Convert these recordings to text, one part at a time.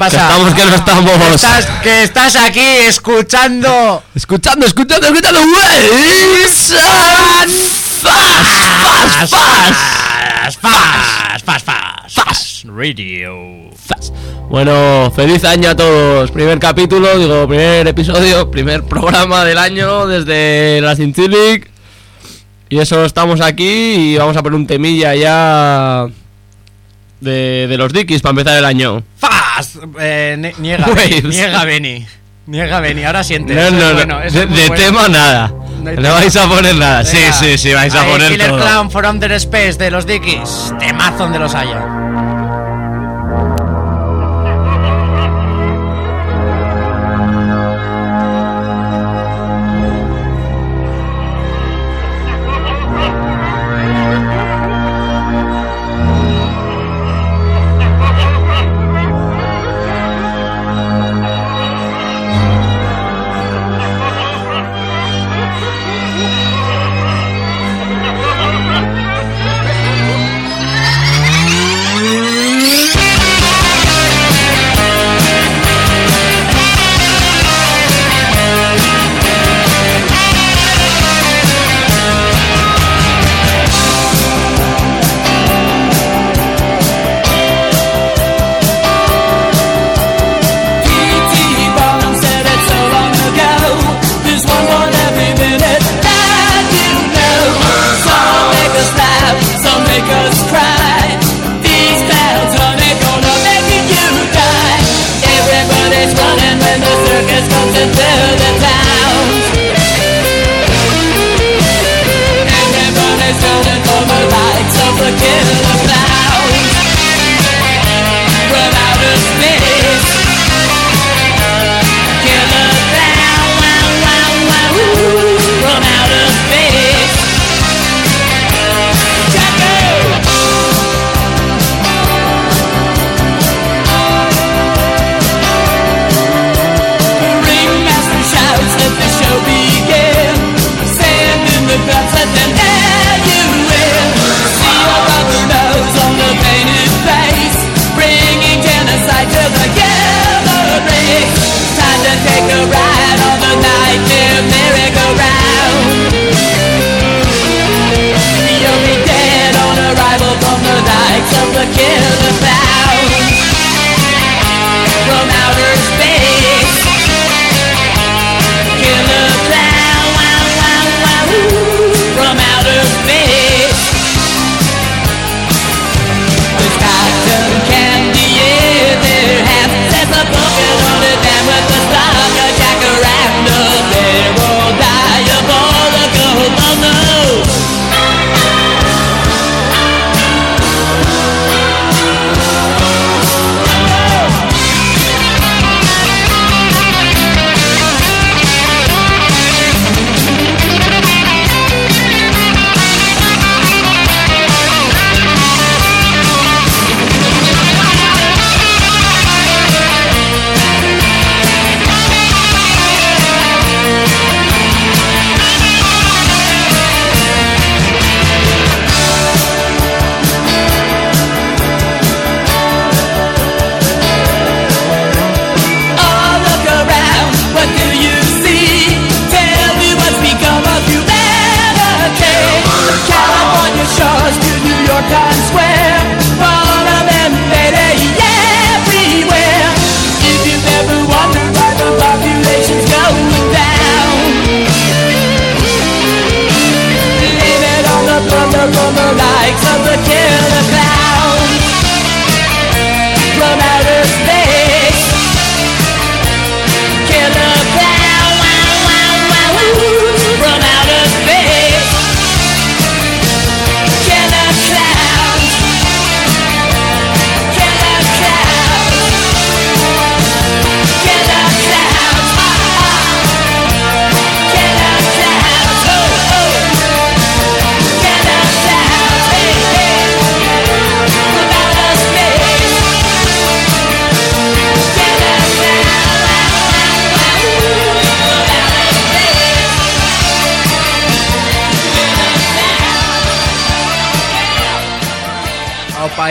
¿Qué pasa? Que estamos, que no estamos. Que estás, que estás aquí escuchando. Escuchando, escuchando, escuchando. Fast, fast, fast. Fast, fast, fast, fast. Radio. Fast. Bueno, feliz año a todos. Primer capítulo, digo, primer episodio, primer programa del año desde la Cintilik. Y eso estamos aquí y vamos a poner un temilla ya de, de los Dickies para empezar el año. Fast. Eh, ne- niega, Waves. Beni, niega, Beni. Niega, Beni. Ahora siente. No, no, no. bueno, de de bueno. tema nada. No No vais a poner nada. Sí, Venga. sí, sí, vais a Ahí, poner Killer todo. Clown for Under Space de los Dickies. Temazo donde los haya.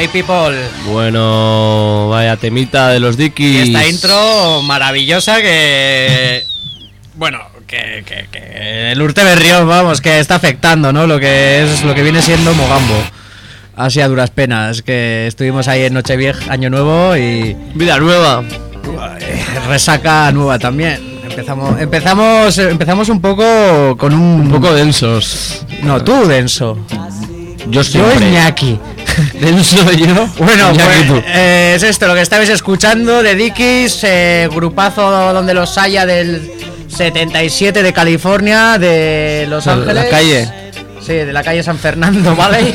People. Bueno, vaya temita de los Y Dickies. esta intro maravillosa que. Bueno, que, que, que el Urte Berrión, vamos, que está afectando, ¿no? Lo que es lo que viene siendo Mogambo. Así a duras penas, que estuvimos ahí en Nochevieja, Año Nuevo y Vida nueva. resaca nueva también. Empezamos, empezamos, empezamos un poco con un, Un poco densos. No, tú denso. Yo Yo siempre. Denso yo. Bueno, pues eh, es esto lo que estabais escuchando de Dickies, eh, grupazo donde los haya del 77 de California, de Los De la Ángeles. calle. Sí, de la calle San Fernando, ¿vale?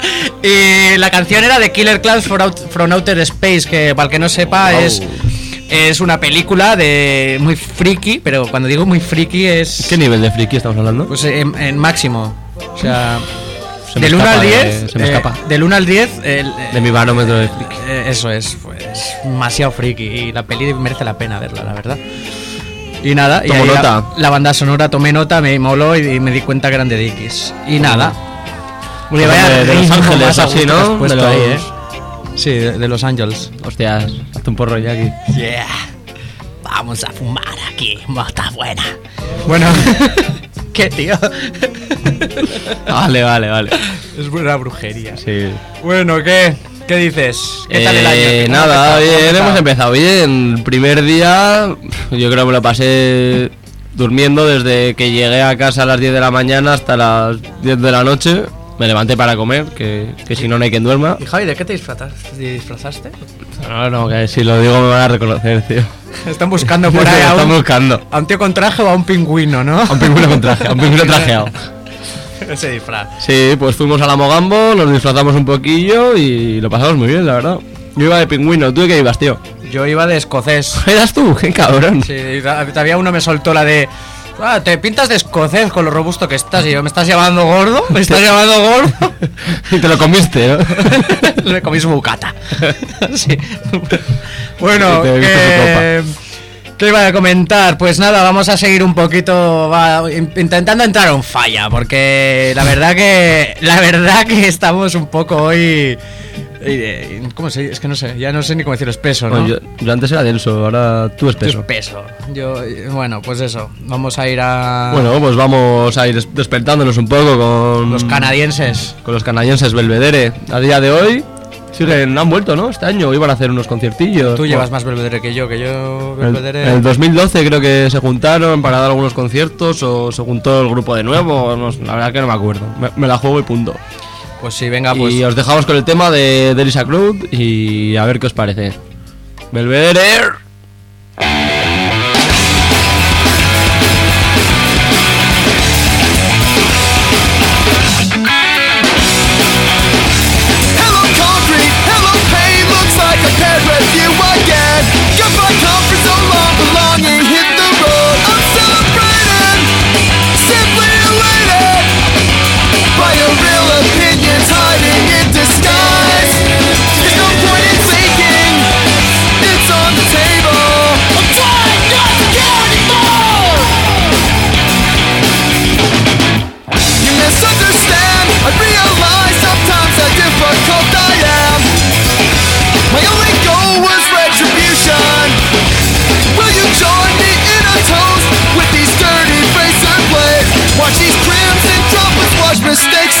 y la canción era de Killer Clowns from Outer Space, que para el que no sepa Wow. es, es una película de muy friki, pero cuando digo muy friki es ¿Qué nivel de friki estamos hablando? pues en, en máximo. O sea, Se del 1 al escapa de- 10, se me eh, escapa. del 1 al 10, el, De mi barómetro de friki. eh, eso es, pues demasiado friki y la peli merece la pena verla, la verdad. Y nada, y la- nota. La, banda sonora tomé nota, me moló y, y me di cuenta que eran de Dickies. Y nada. Bueno, Que vaya de- de Los Ángeles, así, ¿no? De los- ahí, ¿eh? Sí, de, de Los Ángeles. Hostias, hazte un porro ya aquí. Yeah. Vamos a fumar aquí, mota buena. Bueno, ¿qué tío? Vale, vale, vale. es buena brujería. Sí. Bueno, ¿qué? ¿Qué dices? ¿Qué tal el año? Eh, ¿Cómo ha nada, bien, hemos empezado bien. El primer día, yo creo que me lo pasé durmiendo desde que llegué a casa a las 10 de la mañana hasta las 10 de la noche. Me levanté para comer, que, que si no, no hay quien duerma. ¿Y Javi, de qué te disfrazas- disfrazaste? No, no, que si lo digo me van a reconocer, tío. Están buscando por ahí a Están buscando. a un tío con traje o a un pingüino, ¿no? A un pingüino con traje, a un pingüino trajeado. Ese disfraz. Sí, pues fuimos a la Mogambo, nos disfrazamos un poquillo y lo pasamos muy bien, la verdad. Yo iba de pingüino, ¿tú de qué ibas, tío? Yo iba de escocés. ¿Eras tú? ¡Qué cabrón! Sí, todavía uno me soltó la de. "Ah, te pintas de escocés con lo robusto que estás. Y yo, ¿me estás llamando gordo? ¿Me estás llamando gordo? y te lo comiste, ¿no? Le comí su bucata. sí. Bueno, que... ¿qué iba a comentar? Pues nada, vamos a seguir un poquito va, in- intentando entrar en falla, porque la verdad que la verdad que estamos un poco hoy eh, ¿Cómo se Es que no sé, ya no sé ni cómo decir espeso, ¿no? Bueno, yo, yo antes era denso, ahora tú es Yo peso. espeso. Yo, bueno, pues eso. Vamos a ir a Bueno, pues vamos a ir des- despertándonos un poco con los canadienses. con los canadienses Belvedere. A día de hoy siguen, han vuelto, ¿no? Este año iban a hacer unos conciertillos. Tú llevas más Belvedere que yo, que yo Belvedere. en el 2012 creo que se juntaron para dar algunos conciertos o se juntó el grupo de nuevo, no la verdad que no me acuerdo. Me, me la juego y punto. Pues sí, venga, pues. Y os dejamos con el tema de, de Elisa Crowd y a ver qué os parece. Belvedere.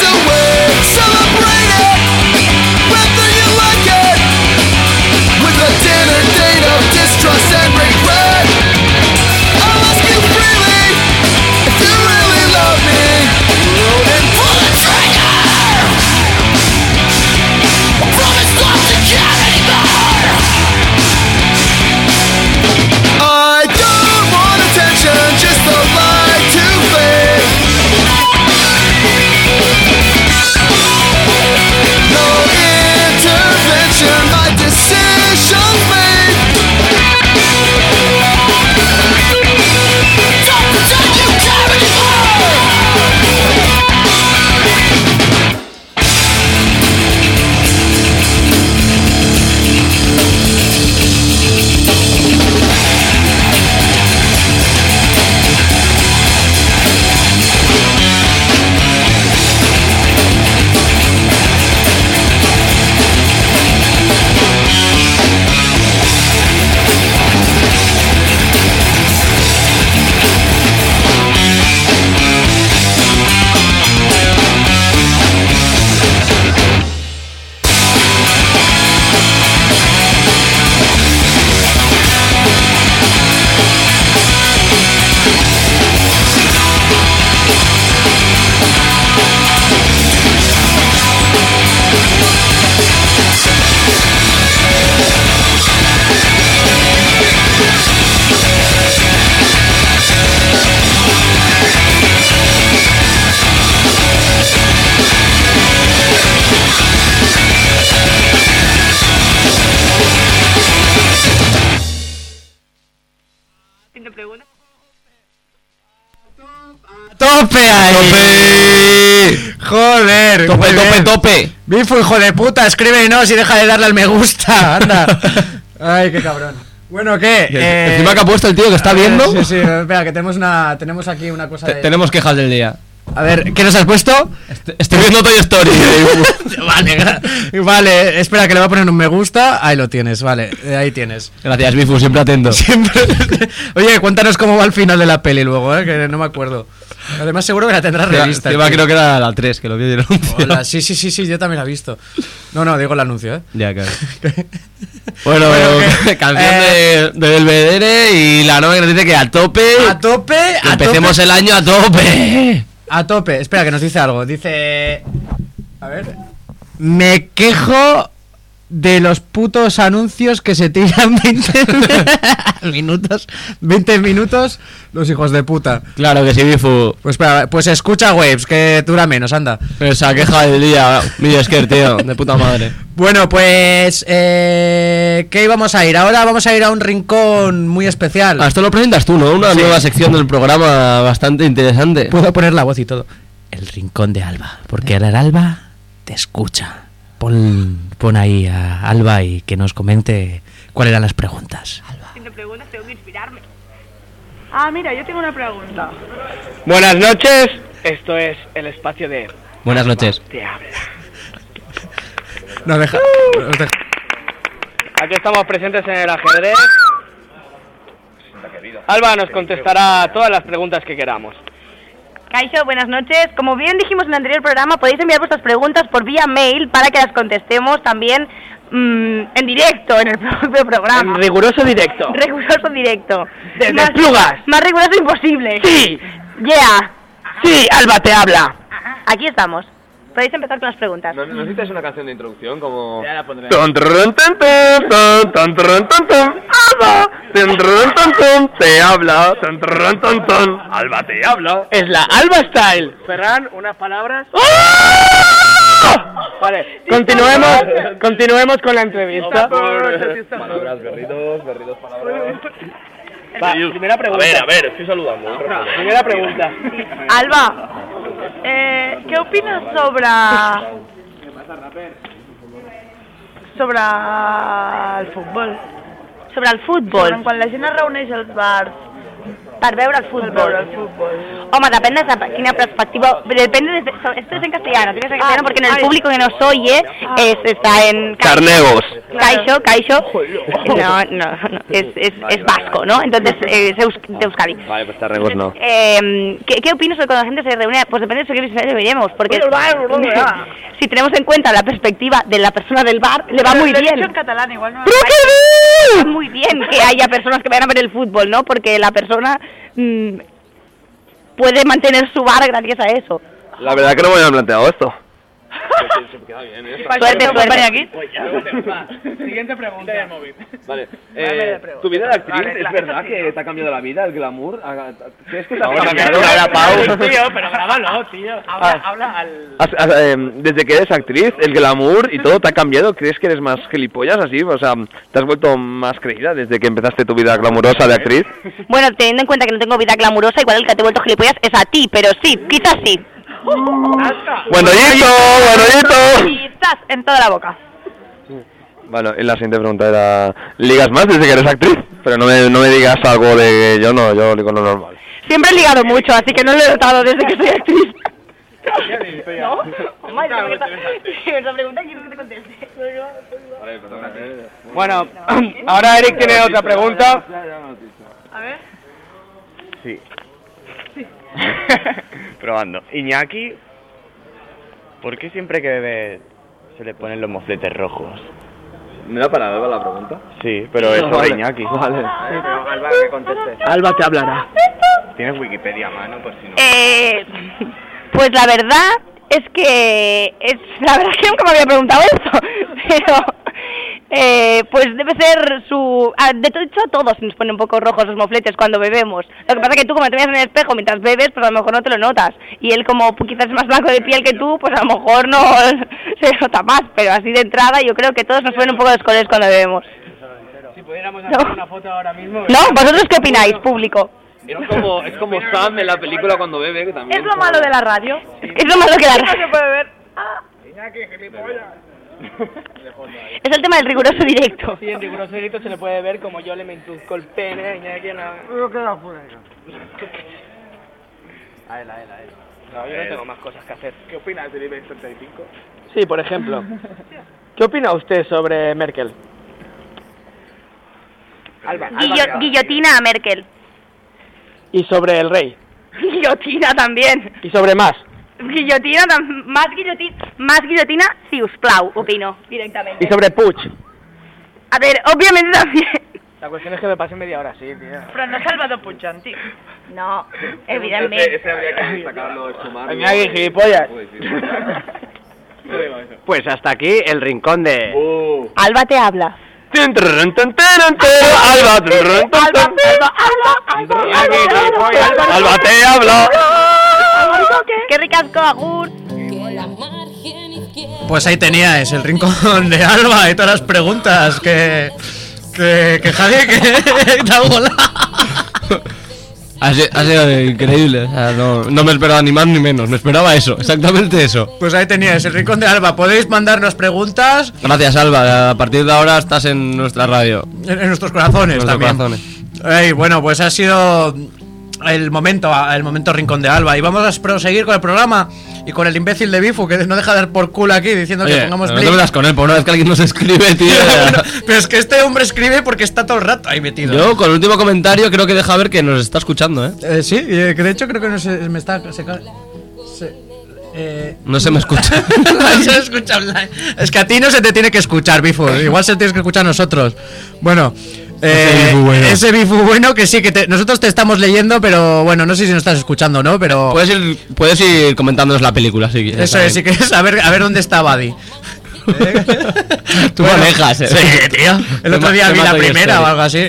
away. Tope. Bifu, hijo de puta, escríbenos y deja de darle al me gusta. Anda. Ay, qué cabrón. Bueno, ¿qué? Eh, Encima que ha puesto el tío que está viendo. Sí, sí, espera, que tenemos una tenemos aquí una cosa Te- de... Tenemos quejas del día. A ver, ¿qué nos has puesto? Estoy viendo Toy Story. vale, gra- vale, espera que le voy a poner un me gusta. Ahí lo tienes, vale, eh, ahí tienes. Gracias, Bifu, siempre atento. Siempre. Oye, cuéntanos cómo va el final de la peli luego, eh, que no me acuerdo. Además seguro que la tendrás revista. Tío. creo que era la 3, que lo vi en el anuncio. Hola, sí, sí, sí, sí, yo también la he visto. No, no, digo el anuncio, ¿eh? Ya, claro. Bueno, Bueno, canción Eh, de, de Belvedere y la nueva que nos dice que a tope. A tope, a empecemos tope. el año a tope. A tope. Espera, que nos dice algo. Dice. A ver. Me quejo de los putos anuncios que se tiran 20 minutos. 20 minutos los hijos de puta. Claro que sí, Bifu. Pues espera, pues escucha Waves, que dura menos, anda. Esa queja del día, Videsker, tío, de puta madre. Bueno, pues. Eh, ¿Qué íbamos a ir? Ahora vamos a ir a un rincón muy especial. Ah, esto lo presentas tú, ¿no? Una Sí. nueva sección del programa bastante interesante. Puedo poner la voz y todo. El rincón de Alba. Porque el Alba te escucha. Pon, pon ahí a Alba y que nos comente cuáles eran las preguntas. Si me preguntas, tengo que inspirarme. Ah, mira, yo tengo una pregunta. Buenas noches, esto es el espacio de Buenas noches. Te habla. Nos deja. nos deja- Aquí estamos presentes en el ajedrez. Alba nos contestará todas las preguntas que queramos. Kaisho, buenas noches. Como bien dijimos en el anterior programa, podéis enviar vuestras preguntas por vía mail para que las contestemos también mm, en directo en el propio En programa. riguroso directo. Riguroso directo. Desde más, Plugas. Más riguroso imposible. Sí, Yeah. sí, Alba te habla. Aquí estamos. Podéis empezar con las preguntas. ¿No necesitas una canción de introducción como... Ya la pondré. Tan, tan, tan, tan, tan, tan, Alba, Tan, tan, tan, te habla, Tan, trun, tan, tan, Alba te habla. Es la Alba Style. Ferran, unas palabras. Vale, continuemos, continuemos con la entrevista. Palabras, berridos, berridos, palabras. Va, primera A pregunta. ver, a ver, estoy saludando. Primera pregunta. Alba, eh, ¿qué opinas sobre... sobre el futbol? Sobre el futbol? Quan la gent es reuneix als bars Per veure el futbol. el futbol. Home, depende de esa- quina perspectiva. Depende de. Esto es en castellano, tienes en castellano Ah, porque en el ay. público que nos oye es, está en. Carnegos. Caixo, Caixo. No, no, no. Es, es, es vasco, ¿no? Entonces eh, es de Euskadi. Vale, pues Carnegos no. Eh, ¿qué, ¿Qué opinas sobre cuando la gente se reúne? Pues depende de qué se veremos, porque si tenemos en cuenta la perspectiva de la persona del bar, le va muy Lo he bien. dicho en catalán, igual no... ¡Pero qué bien! Va muy bien que haya personas que vayan a ver el fútbol, ¿no? Porque la persona mm, puede mantener su bar gracias a eso. La verdad que no me habían planteado esto. Suerte, suerte. aquí? Siguiente pregunta. Vale, eh, tu vida de actriz, ¿es verdad que te ha cambiado la vida, el glamour? ¿Ha- ¿Crees que te ha Vamos a cambiado? cambiar la Pau. Tío, pero grábalo, tío. Habla, Ah. habla al... Has- has, eh, desde que eres actriz, el glamour y todo te ha cambiado. ¿Crees que eres más gilipollas así? O sea, ¿te has vuelto más creída desde que empezaste tu vida glamurosa de actriz? Bueno, teniendo en cuenta que no tengo vida glamurosa, igual el que te he vuelto gilipollas es a ti, pero sí, quizás sí. ¡Bueno, Yito! ¡Bueno, Yito! Quizás en toda la boca. Bueno, y la siguiente pregunta era... ¿Ligas más desde que eres actriz? Pero no me, no me digas algo de que yo no, yo digo lo normal. Siempre he ligado mucho, así que no lo he notado desde que soy actriz. ¿No? Hombre, esa pregunta quiero que te conteste. Bueno, ahora Eric tiene otra pregunta. A ver. Sí. Probando. Iñaki, ¿por qué siempre que bebe se le ponen los mofletes rojos? ¿Me da para la pregunta? Sí, pero es sobre Iñaki. Vale. Alba, que conteste. Alba te hablará. ¿Tienes Wikipedia a mano por si no? Eh, pues la verdad es que es la verdad es que nunca me había preguntado esto, pero eh, pues debe ser su ah, de todo hecho a todos nos ponen un poco rojos los mofletes cuando bebemos. Lo que pasa es que tú como te miras en el espejo mientras bebes, pues a lo mejor no te lo notas y él como quizás es más blanco de piel que tú, pues a lo mejor no se nota más, pero así de entrada yo creo que todos nos ponen un poco de colores cuando bebemos. Si pudiéramos hacer una foto ahora mismo. ¿No? ¿Vosotros qué opináis, público? Era como, es como Sam en la película cuando bebe, que también. Es lo malo de la radio. Es lo malo que la No se puede ver. Ah, Es el tema del riguroso directo. Sí, en riguroso directo se le puede ver como yo le me introduzco el pene a Iñaki en la... A él, a él, a él. No, yo no tengo más cosas que hacer. ¿Qué opinas del IBEX 35? Sí, por ejemplo. ¿Qué opina usted sobre Merkel? Alba, Guillo- guillotina a Merkel. Y sobre el rey. Guillotina también. Y sobre más. Guillotina, más guillotina, más guillotina, si us plau, opino, directamente. Y sobre Puig. A ver, obviamente también. La cuestión es que me pasé media hora así, tío. Però no Salvador Puigdemont. No, Ese, evidentemente. ese habría que destacarlo, sumarlo. Iñaki, gilipollas. Uy, sí, sí. Pues hasta aquí el rincón de... Uh. Alba te habla. Alba, trrrrun, tin, Alba, tin. Alba, Alba, Alba, Alba, Alba te Qué ricasco, agur. Pues ahí teníais el rincón de Alba y todas las preguntas que. que. que Javier, que. te ha volado. Ha sido, ha sido increíble. o sea, no, no me esperaba ni más ni menos. Me esperaba eso, exactamente eso. Pues ahí teníais el rincón de Alba. Podéis mandarnos preguntas Gracias, Alba. A partir de ahora estás en nuestra radio. en, en nuestros corazones Nuestros también. corazones. Bueno, pues ha sido el momento, el momento rincón de Alba. Y vamos a proseguir con el programa y con el imbécil de Bifu que no deja de dar por culo aquí diciendo que Oye, pongamos no te metas con él, por una vez que alguien nos escribe, tío. Bueno, pero es que este hombre escribe porque está todo el rato ahí metido. Yo, con el último comentario, creo que deja ver que nos está escuchando, ¿eh? Eh, sí, eh, que de hecho creo que no se, me está. Se, se- eh, No se me escucha. no se escucha online. Es que a ti no se te tiene que escuchar, Bifu. Igual se tienes que escuchar a nosotros. Bueno. Eh, Bifu bueno. Ese bifu bueno que sí, que te- nosotros te estamos leyendo, pero bueno, no sé si nos estás escuchando, ¿no? Pero Puedes ir, puedes ir comentándonos la película, si quieres. eso es, si quieres saber a ver dónde está Buddy. Tú Bueno, manejas, eh. Sí, tío. El otro día vi la primera serio. o algo así.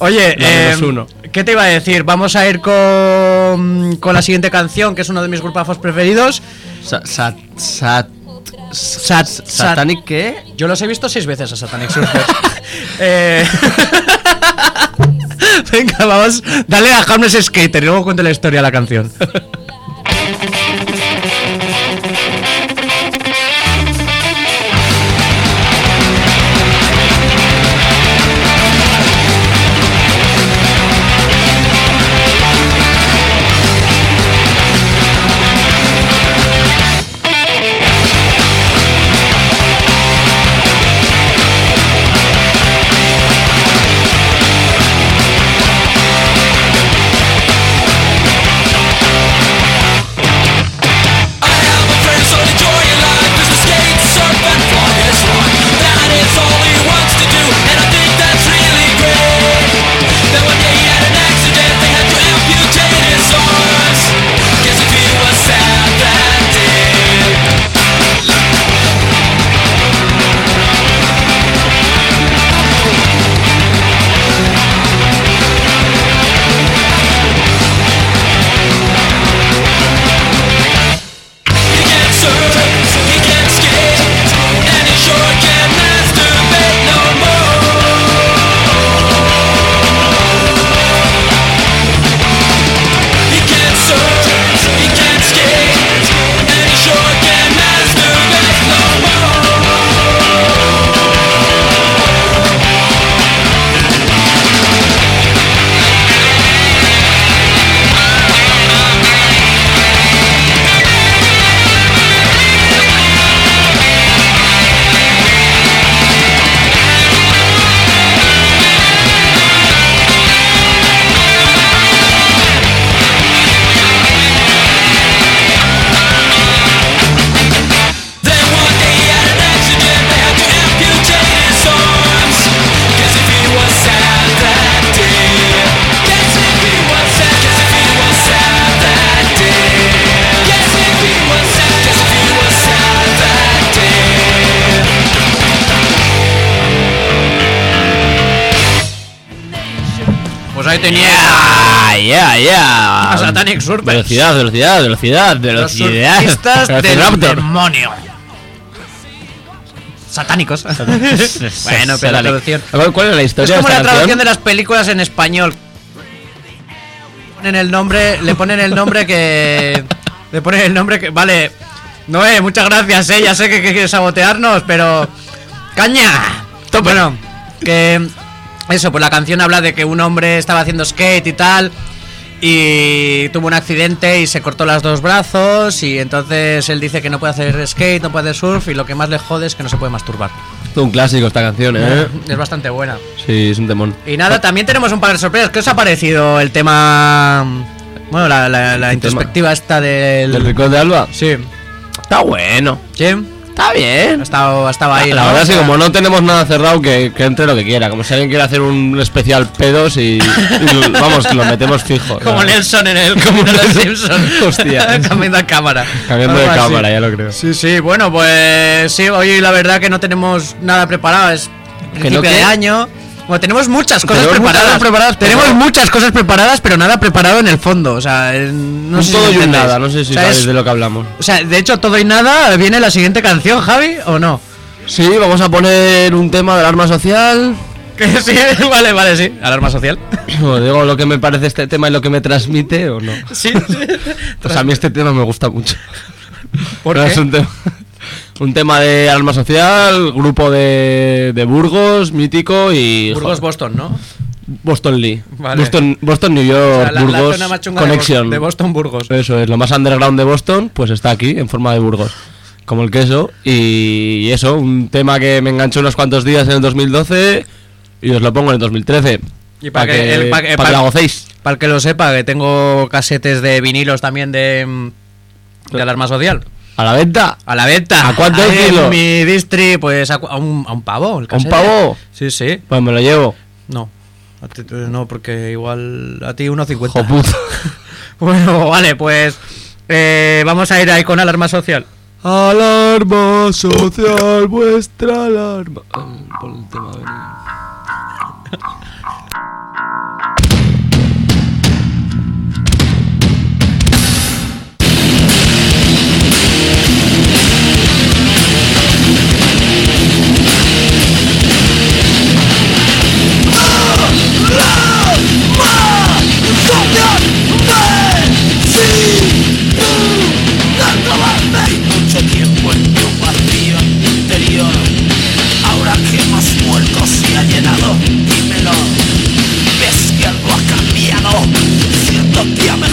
Oye, eh, uno. ¿qué te iba a decir? Vamos a ir con, con la siguiente canción, que es uno de mis grupafos preferidos. Sa- sat- sat- Sat- ¿Satanic qué? Yo los he visto seis veces a Satanic Surfers. Eh, Venga, vamos. Dale a Harmless Skater y luego cuento la historia de la canción. Tenía Yeah, yeah, yeah. a Satanic Surfers. Velocidad, velocidad, velocidad, Los velocidad. surfistas del demonio. Satánicos. bueno, pero la traducción. ¿Cuál, es la Es historia como de la traducción de las películas en español. ponen el nombre, le ponen el nombre que. Le ponen el nombre que. Vale. Noé, muchas gracias, eh. Ya sé que, que quieres sabotearnos, pero. ¡Caña! Bueno, que. Eso, pues la canción habla de que un hombre estaba haciendo skate y tal. Y tuvo un accidente y se cortó los dos brazos. Y entonces él dice que no puede hacer skate, no puede hacer surf. Y lo que más le jode es que no se puede masturbar. Todo un clásico esta canción, ¿eh? Es bastante buena. Sí, es un temón. Y nada, también tenemos un par de sorpresas. ¿Qué os ha parecido el tema? Bueno, la, la, la introspectiva esta del. ¿El rincón de Alba? Sí. Está bueno. ¿Sí? Está bien. Ha estado, ha estado ahí. la ¿no? verdad es que como no tenemos nada cerrado, que, que entre lo que quiera. Como si alguien quiere hacer un especial pedos y, y vamos, que lo metemos fijo. Como ¿no? Nelson en el. Como en los Nelson. Simpsons. Hostia. Cambiando de cámara. Cambiando de así. cámara, ya lo creo. Sí, sí, bueno, pues sí, hoy la verdad que no tenemos nada preparado, es principio no de año. Bueno, tenemos muchas cosas Tenemos muchas preparadas. pero- tenemos muchas cosas preparadas, pero nada preparado en el fondo. O sea, eh, no un sé todo si y un nada, no sé si O sea, sabéis de lo que hablamos. O sea, de hecho, todo y nada viene la siguiente canción, Javi, ¿o no? Sí, vamos a poner un tema de alarma social. Que sí, vale, vale, sí. Alarma social. O digo lo que me parece este tema y lo que me transmite o no. Sí, Pues a mí este tema me gusta mucho. ¿Por No, qué? Es un, tema, un tema de alarma social, grupo de, de Burgos, mítico y... Burgos jo- Boston, ¿no? Boston Lee. Vale. Boston, Boston, New O York, sea, la, la Burgos, chunga de Connection. Bos- de Boston Burgos. Eso es, lo más underground de Boston, pues está aquí, en forma de Burgos. Como el queso. Y eso, un tema que me enganchó unos cuantos días en el 2012 y os lo pongo en el 2013. Y para Pa' que, el- pa' que- pa' pa- que la gocéis. Para el que lo sepa, que tengo casetes de vinilos también de, de alarma social. ¿A la venta? A la venta. ¿A cuánto el kilo? En mi distri, pues a, un, a un pavo. el ¿A un pavo? Sí, sí. Pues me lo llevo. No. A ti- no, porque igual a ti 1.50. Hijo puta. bueno, vale, pues eh, vamos a ir ahí con alarma social. Alarma social, vuestra alarma. Pon el tema, Siento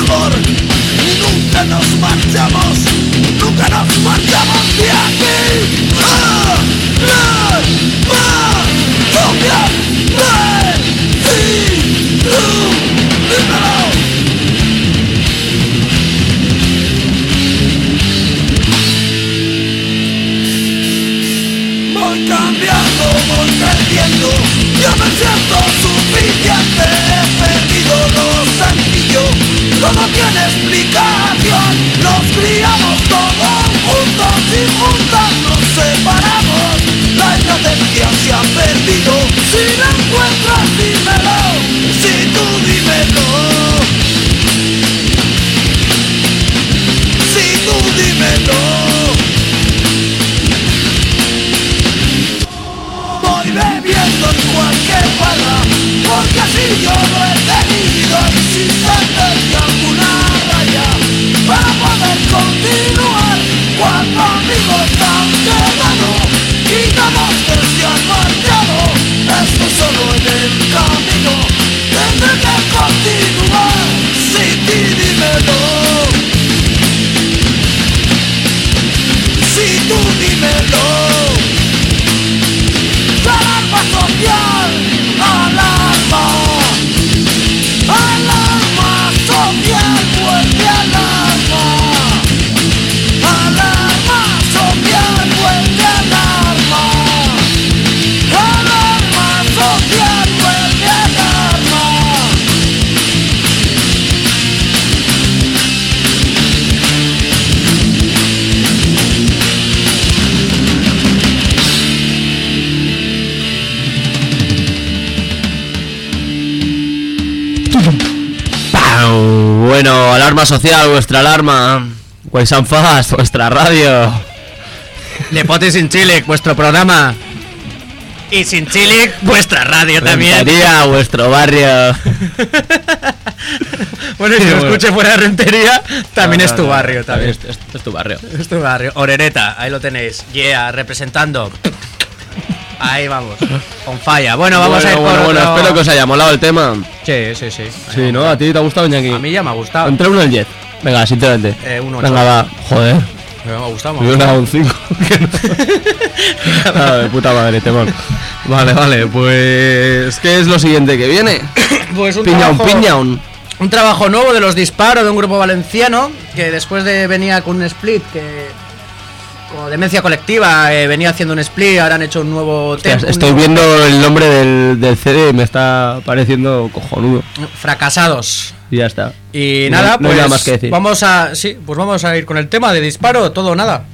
vuestra alarma. Ways and Fast, vuestra radio. Nepotes in Chile, vuestro programa. Y sin chile, vuestra radio también. Rentería, vuestro barrio. Bueno, y si Sí, lo bueno. escuche fuera de Rentería, también No, es tu no, barrio. También. Es, es- es tu barrio. Es tu barrio. Orereta, ahí lo tenéis. Yeah, representando. Ahí vamos. Con falla. Bueno, vamos bueno, a ir bueno, por bueno, otro- espero que os haya molado el tema. Sí, sí, sí. Sí, ¿no? ¿A ti te ha gustado, Iñaki? A mí ya me ha gustado. Entre uno el 10. Venga, sinceramente. Eh, un ocho. Venga, va. Joder. Me ha gustado. me ha gustado. un 5. Ah, de puta madre, temón. Vale, vale, pues. ¿Qué es lo siguiente que viene? Pues un Piñaun, trabajo- piñaun. Un trabajo nuevo de los disparos de un grupo valenciano que después de venía con un split que como demencia colectiva eh, venía haciendo un split, ahora han hecho un nuevo Hostias, tem- un estoy nuevo- viendo el nombre del, del CD y me está pareciendo cojonudo. fracasados. Y ya está. Y No- nada, no hay pues nada más que decir. vamos a sí, pues vamos a ir con el tema de disparo, todo o nada.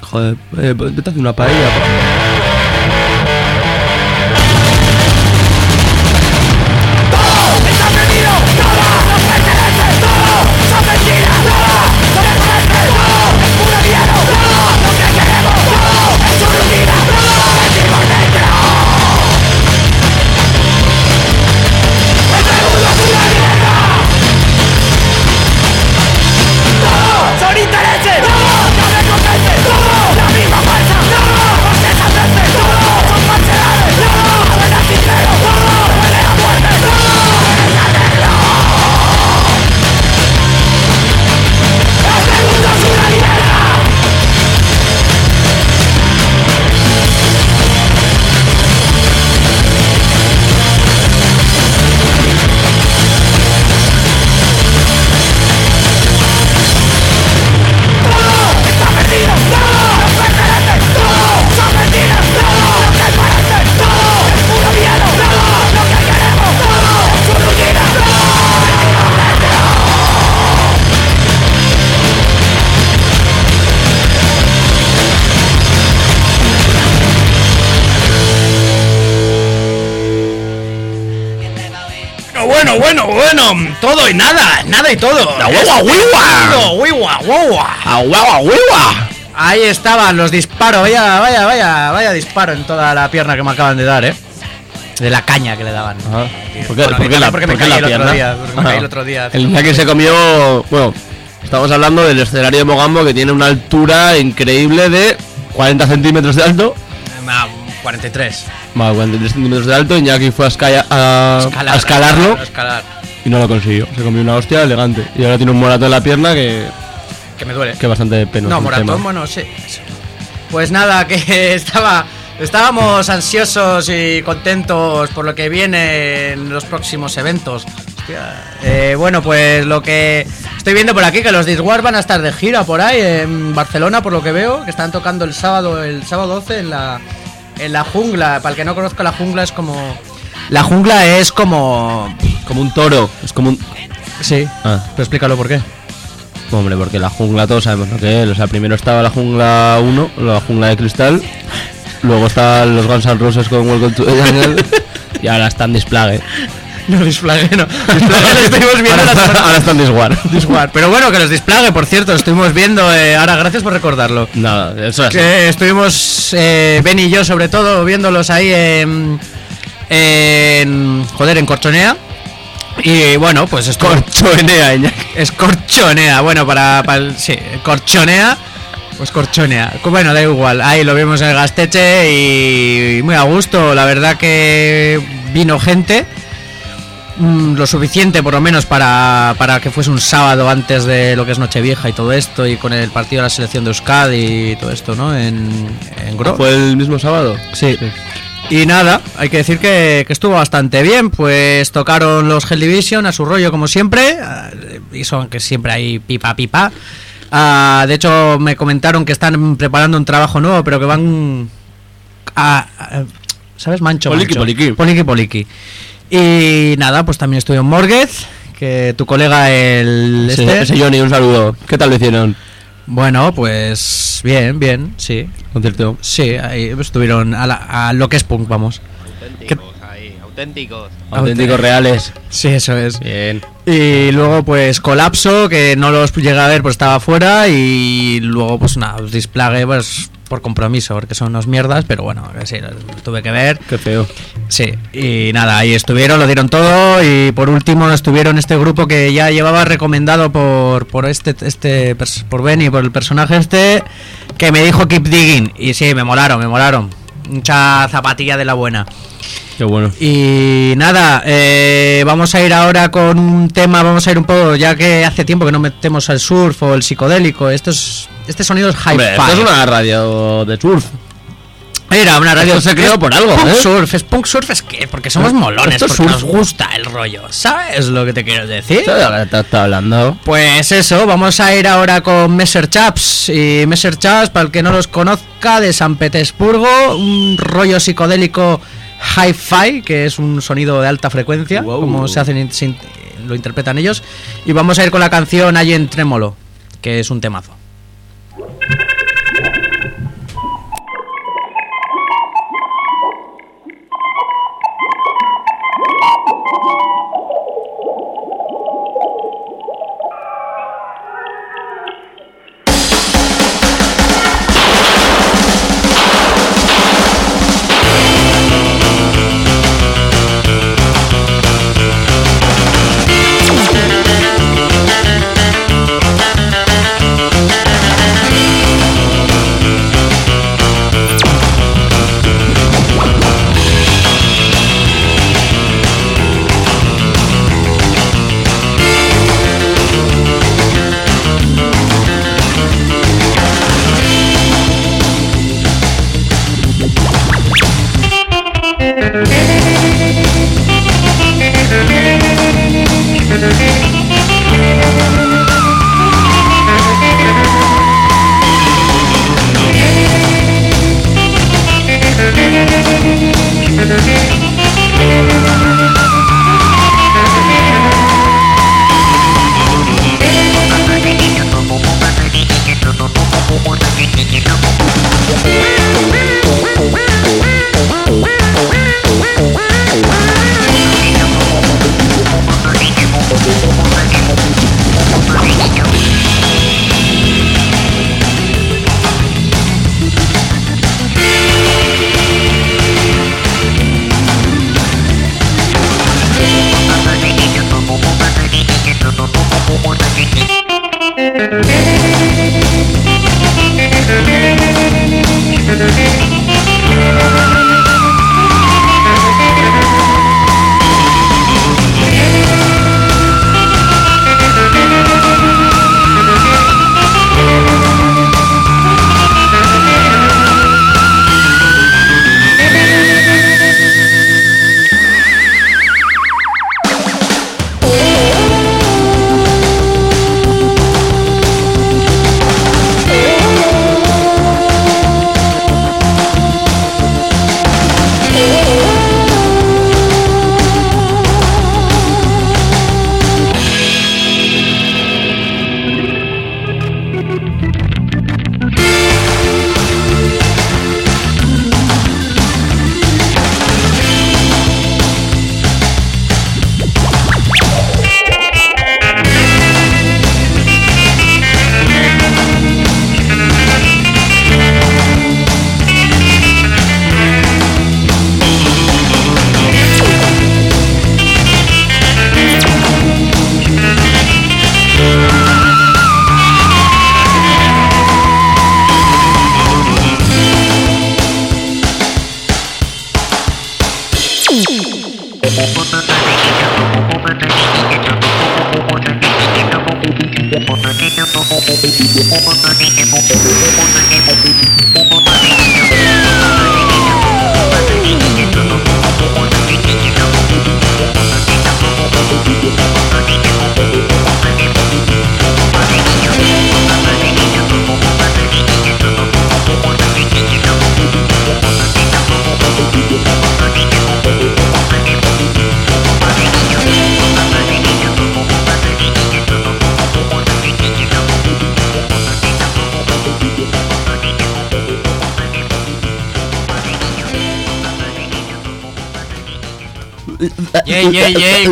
Joder, eh, pues vete a hacer una paella. Son Bueno, todo y nada, nada y todo. Ahí estaban los disparos, vaya, vaya, vaya, vaya disparo en toda la pierna que me acaban de dar, eh. De la caña que le daban. ¿Por qué, Bueno, por qué también la, porque me por qué caí la el otro pierna? día, porque me caí el otro día. El Iñaki se comió. Bueno, estamos hablando del escenario de Mogambo que tiene una altura increíble de 40 centímetros de alto. Ah, 43. Vale, 43 centímetros de alto. Iñaki fue a, escaya- a- Escalar, a escalarlo a escalar. y no lo consiguió. Se comió una hostia elegante. Y ahora tiene un morato en la pierna que, Que me duele. que bastante penoso. No, moratón, bueno, sí. Pues nada, que estaba, estábamos ansiosos y contentos por lo que viene en los próximos eventos. Eh, bueno, pues lo que estoy viendo por aquí, que los Diswar van a estar de gira por ahí en Barcelona, por lo que veo, que están tocando el sábado, el sábado 12 en la, en la jungla. Para el que no conozca la jungla es como... La jungla es como... Como un toro. Es como un. Sí, Ah, pero explícalo por qué. hombre, porque la jungla todos sabemos lo que es. O sea, primero estaba la jungla 1, la jungla de cristal. Luego estaban los Guns N' Roses con Welcome to the Jungle. y ahora están Displague. No, displague, no. Displague lo estuvimos viendo Ahora, están Diswar. Disguard. Pero bueno, que los displague, por cierto, estuvimos viendo. eh, ahora, gracias por recordarlo. Nada, eso es. Que estuvimos, eh, Ben y yo, sobre todo, viéndolos ahí en. en joder, en Corchonea. Y bueno, pues esto. Corchonea, Iñaki. Es Corchonea. Bueno, para. para el- sí, Corchonea. Pues Corchonea. Bueno, da igual. Ahí lo vimos en el Gasteche y muy a gusto. La verdad que vino gente. Mm, lo suficiente por lo menos para, para que fuese un sábado antes de lo que es Nochevieja y todo esto y con el partido de la selección de Euskadi y todo esto, ¿no? En, en. ¿Fue el mismo sábado? Sí. Y nada, hay que decir que, que estuvo bastante bien, pues tocaron los Hell Division a su rollo como siempre, y son que siempre hay pipa pipa. Ah, de hecho, me comentaron que están preparando un trabajo nuevo, pero que van a... a- ¿Sabes? Mancho. Poliqui, mancho. poliqui. Poliqui, poliqui. Y nada, pues también estuvo en Morguez, que tu colega el... Ese, este- ese Johnny, un saludo. ¿Qué tal lo hicieron? Bueno, pues bien, bien, sí. Concierto. Sí, ahí estuvieron a, la- a lo que es punk, vamos. Auténticos ahí, auténticos. Auténticos reales. Sí, eso es. Bien. Y luego pues Colapso, que no los llegué a ver, pues estaba fuera. Y luego pues nada, pues Displague, pues por compromiso, porque son unos mierdas, pero bueno, sí, lo tuve que ver. Qué feo. Sí, y nada, ahí estuvieron, lo dieron todo y por último estuvieron este grupo que ya llevaba recomendado por, por este, este, por Benny, por el personaje este, que me dijo Keep Digging. Y sí, me molaron, me molaron. Mucha zapatilla de la buena. Qué bueno. Y nada, eh, vamos a ir ahora con un tema, vamos a ir un poco, ya que hace tiempo que no metemos al surf o el psicodélico, esto es, este sonido es Hombre, hi-fi. esto es una radio de surf. Era una radio. Esto se creó por algo, Punk ¿eh? surf, es punk surf, es que porque somos molones, porque surf. nos gusta el rollo. ¿Sabes lo que te quiero decir? ¿Sabes lo que te hablando? Pues eso, vamos a ir ahora con Messer Chaps. Y Messer Chaps, para el que no los conozca, de San Petersburgo, un rollo psicodélico hi-fi, que es un sonido de alta frecuencia, Wow. como se hacen, lo interpretan ellos. Y vamos a ir con la canción Hay en Trémolo, que es un temazo.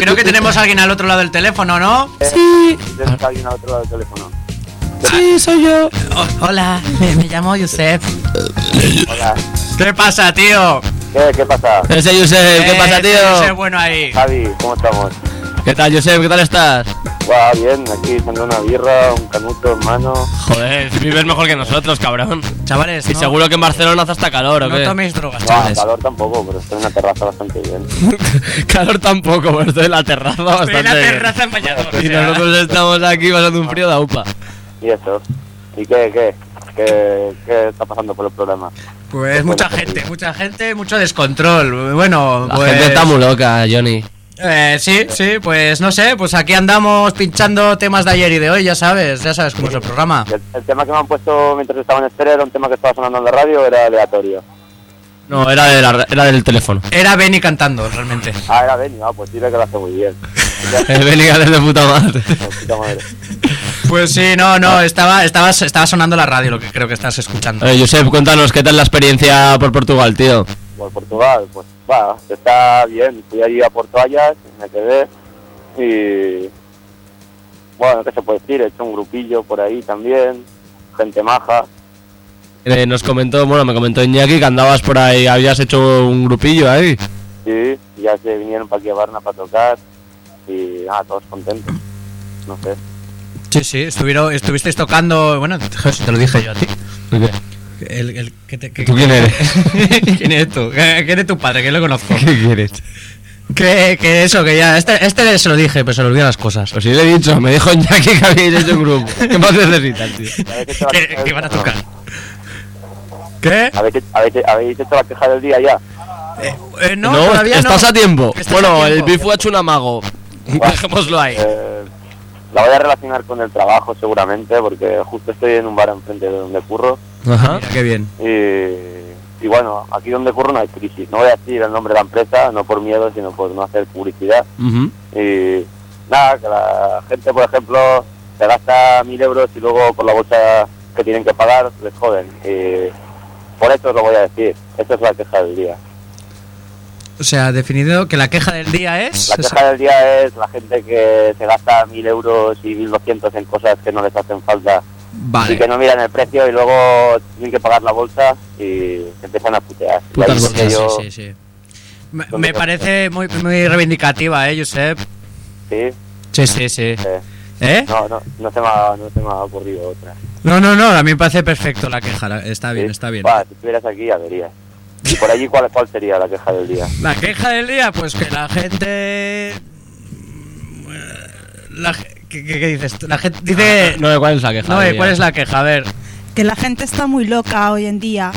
Creo que tenemos a alguien al otro lado del teléfono, ¿no? Sí. ¿Tienes alguien al otro lado del teléfono? Sí, soy yo. hola, me, me llamo Yusef. Hola. ¿Qué pasa, tío? ¿Qué, qué pasa? Ese Josep, ¿qué pasa, Ese- tío? ese bueno ahí. Javi, ¿cómo estamos? ¿Qué tal, Josep? ¿Qué tal estás? Va bien, aquí echando una birra, un canuto en mano. Joder, vives mejor que nosotros, cabrón. Chavales, Y no, seguro que en Barcelona hace hasta calor, ¿o no toméis drogas, No, chavales. calor tampoco, pero estoy en una terraza bastante bien. calor tampoco, pero estoy en la terraza bastante Estoy en la bien. terraza en Valladolid. Y o sea. nosotros estamos aquí pasando un frío de aupa. ¿Y eso? ¿Y qué, qué? ¿Qué, qué está pasando por el programa? Pues mucha gente, mucha gente, mucho descontrol. Bueno, La pues... gente está muy loca, Johnny. Eh, sí, sí, pues no sé, pues aquí andamos pinchando temas de ayer y de hoy, ya sabes, ya sabes cómo es el programa. El, el tema que me han puesto mientras estaba en espera era un tema que estaba sonando en la radio, era aleatorio. No, era, de la- era del teléfono. Era Benny cantando, realmente. Ah, era Benny, ah, pues dile que lo hace muy bien. El Benny Gales de puta madre. Puta madre. Pues sí, no, no, estaba, estaba, estaba sonando la radio, lo que creo que estás escuchando. Eh, Josep, cuéntanos, ¿qué tal la experiencia por Portugal, tío? Por Portugal, pues va, está bien. Fui allí a Porto Ayas, me quedé y. Bueno, ¿qué se puede decir? He hecho un grupillo por ahí también, gente maja. Eh, nos comentó, bueno, me comentó Iñaki que andabas por ahí, habías hecho un grupillo ahí. Sí, ya se vinieron para aquí a Barna para tocar y nada, todos contentos. No sé. Sí, sí, estuvieron, estuvisteis tocando, bueno, te lo dije yo a ti. El, el, que te- que- ¿Tú quién eres? ¿Quién eres tú? ¿Quién eres tu padre? Que lo conozco. ¿Qué quieres? Que, que eso, que ya, este, este se lo dije, pero se le olvidan las cosas. Pues sí le he dicho, me dijo Iñaki que habíais hecho un grupo. ¿Qué más necesitas, tío? ¿Habéis del van a tocar. ¿Qué? ¿Habéis, habéis, habéis hecho la queja del día ya? Eh, no, todavía estás no. a tiempo. Estás bueno, a el. Bifu ha hecho un amago. Dejémoslo ahí. Eh, la voy a relacionar con el trabajo seguramente, porque justo estoy en un bar enfrente de donde curro. Ajá. Mira, qué bien. Y, y bueno, aquí donde no hay crisis. No voy a decir el nombre de la empresa, no por miedo, sino por no hacer publicidad. Y nada, que la gente, por ejemplo, se gasta mil euros y luego por la bolsa que tienen que pagar les joden. Y por eso os lo voy a decir. Esa es la queja del día. O sea, definido que la queja del día es. La queja del día es la gente que se gasta mil euros y mil doscientos en cosas que no les hacen falta y que no miran el precio y luego tienen que pagar la bolsa y se empiezan a putear. Putas bolsas, yo- Sí, sí, sí. Me, me parece muy, muy reivindicativa, ¿eh, Josep? sí, Sí, sí, sí. eh, ¿Eh? no, no, no, se me ha, no se me ha ocurrido otra. No, no, no, a mí me parece perfecto la queja. Está bien, Sí. está bien. Va, si estuvieras aquí ya verías. Y por allí, ¿cuál, ¿cuál sería la queja del día? La queja del día, pues que la gente. La, ¿qué, qué- qué dices? La gente dice. No, ¿cuál es la queja? No, eh, ¿cuál es la queja? A ver, Que la gente está muy loca hoy en día.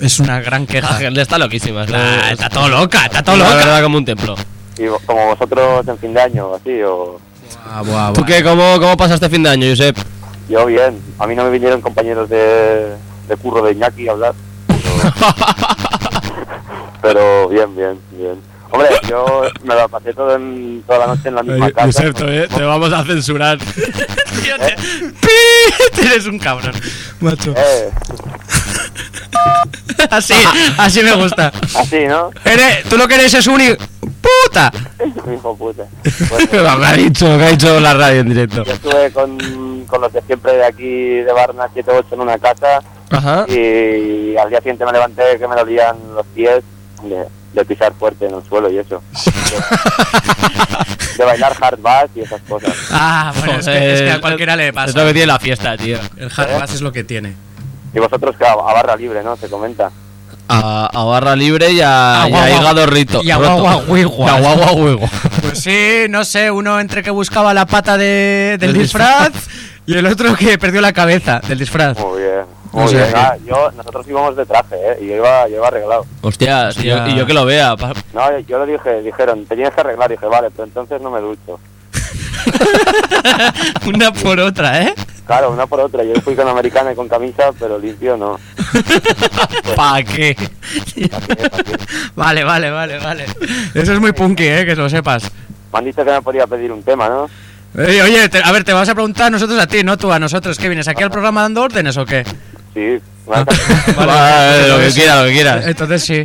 es una gran La queja. gente está loquísima. Ah, está todo loca, está todo La loca. verdad, como un templo. Y como vosotros en fin de año o así, o Buah, buah, ¿Tú qué? ¿Cómo, cómo pasaste fin de año, Josep? yo bien. A mí no me vinieron compañeros de, de curro de Iñaki a hablar. Pero, pero bien, bien, bien. Hombre, yo me la pasé todo en, toda la noche en la misma casa. te, vamos a censurar. Tío, te- ¡Pi! Eres un cabrón, macho. Eh, Así, así me gusta. así, ¿no? Eres- tú lo que eres es un hi- puta. Hijo puta. Bueno, Lo que ha dicho, lo que ha dicho la radio en directo. yo estuve con, con los de siempre de aquí de Barna 7-8 en una casa Ajá. y al día siguiente me levanté que me dolían los pies de, de pisar fuerte en el suelo y eso. De, de bailar hard bass y esas cosas. Ah, bueno, es que, es que a cualquiera le Es lo pasa. que tiene la fiesta, tío. El hard bass es lo que tiene. Y vosotros que a, a barra libre, ¿no? Se comenta. A, a barra libre y a, A y a guagua- hígado rito. y a roto. guaguaguigua. Y a guaguaguigua. Pues sí, no sé, uno entre que buscaba la pata de, del disfraz y el otro que perdió la cabeza del disfraz. Muy bien. Muy O sea bien. que- yo, nosotros íbamos de traje, ¿eh? Y yo iba, yo iba arreglado. Hostia, y yo, y yo que lo vea. pa- No, yo, yo le dije, dijeron, te tienes que arreglar. Y dije, vale, pero entonces no me ducho. Una por otra, ¿eh? Claro, una por otra. Yo fui con americana y con camisa, pero limpio no. ¿Para qué? Vale, vale, vale, vale. Eso es muy punky, ¿eh? Que lo sepas. Me han dicho que me podía pedir un tema, ¿no? Oye, oye, te- a ver, te vas a preguntar nosotros a ti, no tú a nosotros. ¿Qué vienes aquí al programa dando órdenes o qué? Sí. ¿Vais a, Vale, vale, lo que quieras, lo que quieras. Entonces sí.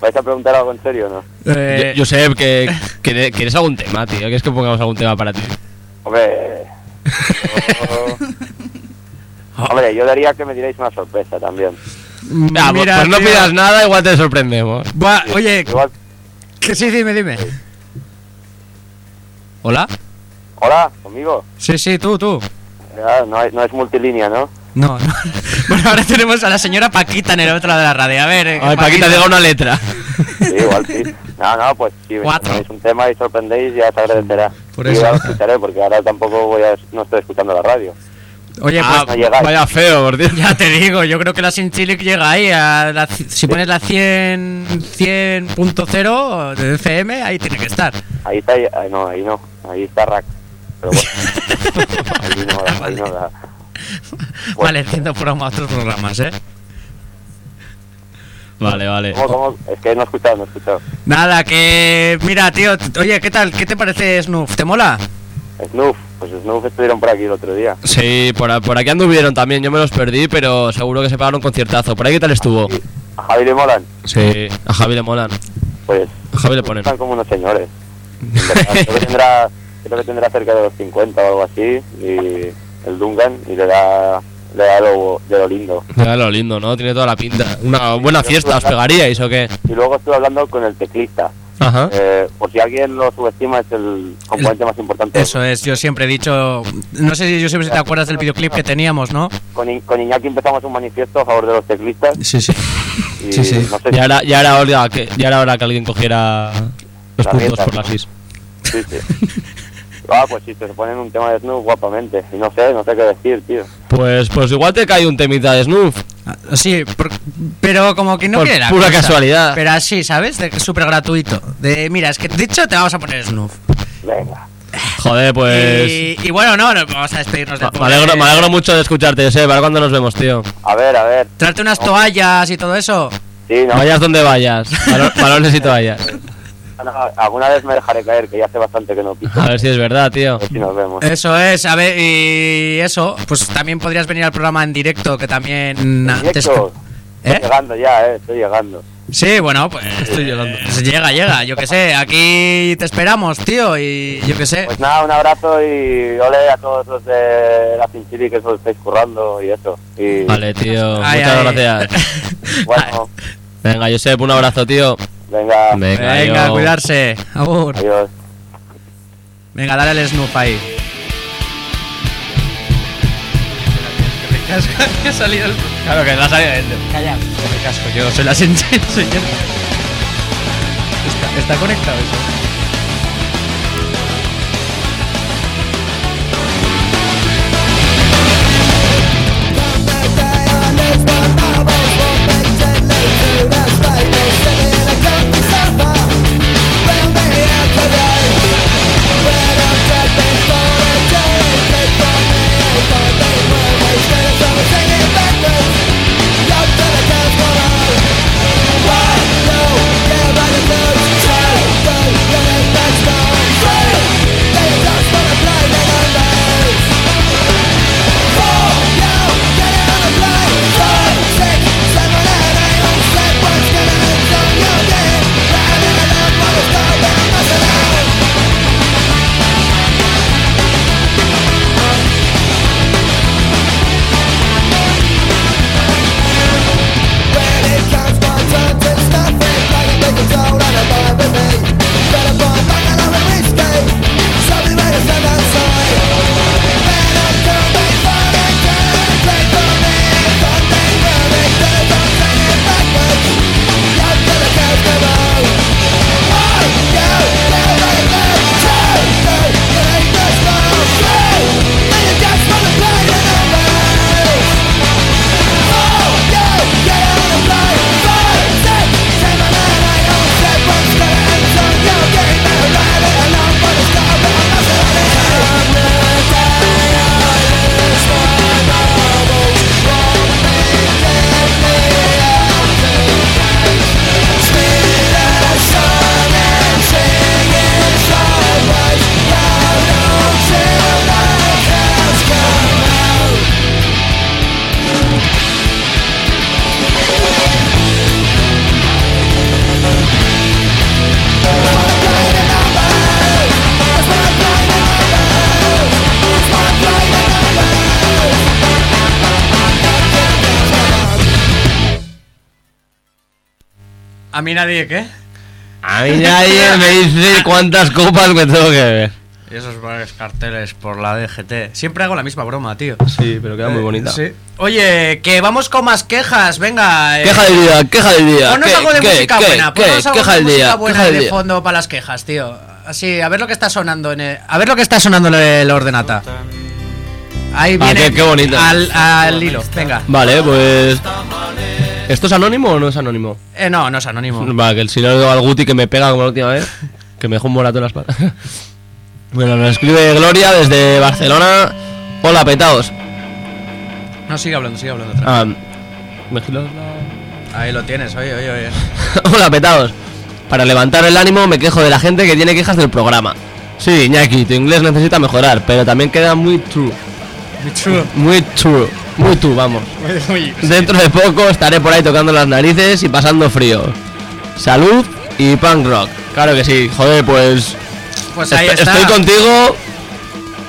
vais a preguntar algo en serio o no? Eh, Yo- Josep, que, que- ¿quieres algún tema, tío? ¿Quieres que pongamos algún tema para ti? Hombre... yo- Hombre, yo daría que me dierais una sorpresa también. Ya, pues- pues no tío. pidas nada, igual te sorprendemos. Buah, oye, Igual. que sí, dime, dime. ¿Hola? Hola, conmigo. Sí, sí, tú, tú. Ya, no, hay- no es multilínea, ¿no? No, no. Bueno, ahora tenemos a la señora Paquita en el otro lado de la radio. A ver, eh, A ver, Paquita, diga una letra. Sí, igual sí. No, no, pues si Cuatro. tenéis un tema y sorprendéis, ya se agradecerá. Por Y eso. ya lo escucharé, porque ahora tampoco voy a, no estoy escuchando la radio. Oye, Ah, pues no vaya feo, por Dios. ya te digo, yo creo que la Sinchilic llega ahí. A la si pones la 100 100.0 de FM, ahí tiene que estar. Ahí está, ahí no, ahí no, ahí está Rack. Pero bueno, ahí no, da, ahí no da. Vale, haciendo promo a otros programas, ¿eh? Vale, vale. ¿Cómo, cómo? Es que no he escuchado, no he escuchado. Nada, que. Mira, tío, oye, ¿qué tal? ¿Qué te parece Snoof? ¿Te mola? Snoof, pues Snoof estuvieron por aquí el otro día. Sí, por, por aquí anduvieron también. Yo me los perdí, pero seguro que se pagaron un conciertazo. ¿Por ahí qué tal estuvo? A Javi le molan, Sí, a Javi le molan. pues A Javi le ponen. están como unos señores. Creo, que tendrá, creo que tendrá cerca de los 50 o algo así, y el Dungan, y le da, le da lo, de lo lindo. Mira lo lindo, ¿no? Tiene toda la pinta. Una buena fiesta, ¿os pegaríais o qué? Y luego estuve hablando con el teclista. Ajá. Eh, por si alguien lo subestima, es el componente más importante. Eso es, yo siempre he dicho. No sé si yo siempre si te acuerdas del videoclip que teníamos, ¿no? Con, I- con Iñaki empezamos un manifiesto a favor de los teclistas. Sí, sí. Y Sí, sí. no sé Y ahora, y ahora, hora que, y ahora hora que alguien cogiera los La puntos por las is. Sí, sí. Ah, pues sí, se ponen un tema de Snoop guapamente. Y no sé, no sé qué decir, tío. Pues, pues igual te cae un temita de Snoof. Ah, Sí, por- pero como que no Por quiere la pura cosa. casualidad. Pero así, ¿sabes? De súper gratuito. De, mira, es que de hecho te vamos a poner Snoof. Venga. Joder, pues. Y, y bueno, no, no, vamos a despedirnos de Me alegro, me alegro mucho de escucharte, Seb. ¿Para cuándo nos vemos, tío? A ver, a ver. Trate unas toallas y todo eso. Sí, no, Vayas donde vayas. Balo- Balones y toallas. Alguna vez me dejaré caer, que ya hace bastante que no piso. A ver si es verdad, tío. A ver si nos vemos. Eso es, a ver, y eso, pues también podrías venir al programa en directo, que también... En te directo, ¿Eh? Estoy llegando ya, eh, estoy llegando. Sí, bueno, pues estoy llegando. llega, llega, yo qué sé, aquí te esperamos, tío, y yo qué sé. Pues nada, un abrazo y ole a todos los de la Cinchili que os lo estáis currando y eso. Y Vale, tío. Ay, Muchas ay. gracias. bueno, Venga, Josep, un abrazo, tío. venga, Venga, Venga, a yo- cuidarse. Agur. adiós. Venga, dale el snoop ahí. ha salido el... Claro que la ha salido dentro. Calla, me casco, yo soy la yo. Está, está conectado eso. Mí nadie, ¿qué? A mí nadie me dice cuántas copas me tengo que beber. Y esos varios carteles por la DGT. Siempre hago la misma broma, tío. Sí, pero queda muy Eh, bonita. sí. Oye, que vamos con más quejas, venga. eh. Queja del día, queja del día. Ponnos ¿Qué, algo de qué, música qué, buena, ponnos algo Queja de música día, buena queja del de día. fondo para las quejas, tío. Así, a ver lo que está sonando en el, a ver lo que está sonando en el ordenata. Ahí Ah, viene qué- qué bonito. Al, al hilo, venga. Vale, pues. ¿Esto es anónimo o no es anónimo? Eh, no, no es anónimo. Va, que el si no al Guti que me pega como la última vez, que me dejó un morato en la espalda. bueno, nos escribe Gloria desde Barcelona. Hola, petaos. No, sigue hablando, sigue hablando. otra Ah, ¿me giro. Ahí lo tienes, oye, oye, oye. Hola, petaos. Para levantar el ánimo me quejo de la gente que tiene quejas del programa. Sí, Iñaki, tu inglés necesita mejorar, pero también queda muy true. Muy true. Muy true. Muy true, vamos. Muy- Dentro de poco estaré por ahí tocando las narices y pasando frío. Salud y punk rock. Claro que sí, joder, pues. Pues ahí est- está. Estoy contigo.